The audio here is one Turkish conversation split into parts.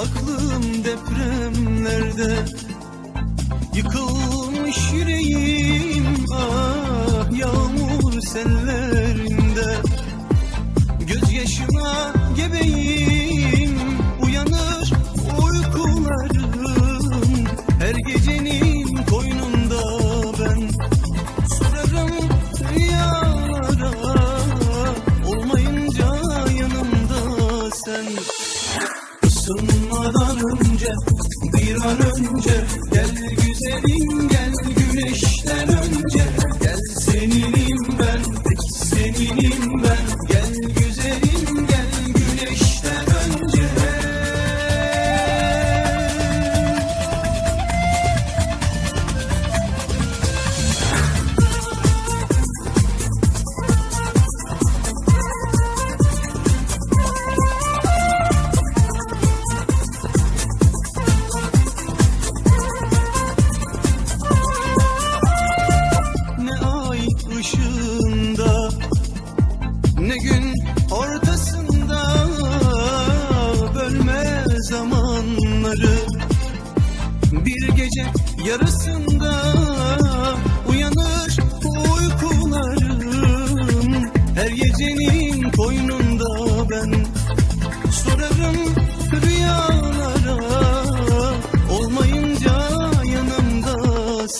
aklım depremlerde Yıkılmış yüreğim ah yağmur sellerinde. Gözyaşıma gebeyim uyanır uykularım. Her gecenin koynunda ben sorarım rüyalara. Olmayınca yanımda sen. Isınma bir an önce Gel güzelim gel güneşten önce. Gel seninim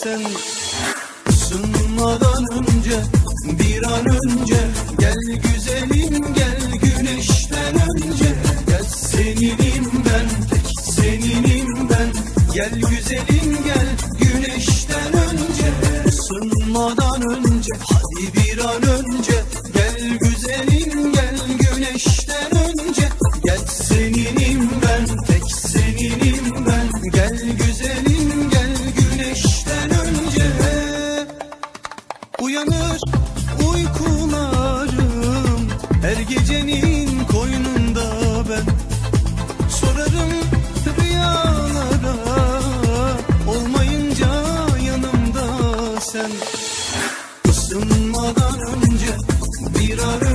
sen. Isınmadan önce bir an önce Gel güzelim gel güneşten önce. Gel seninim ben seninim ben. Gel güzelim Her gecenin koynunda ben Sorarım rüyalara. Olmayınca yanımda sen. Isınmadan önce bir an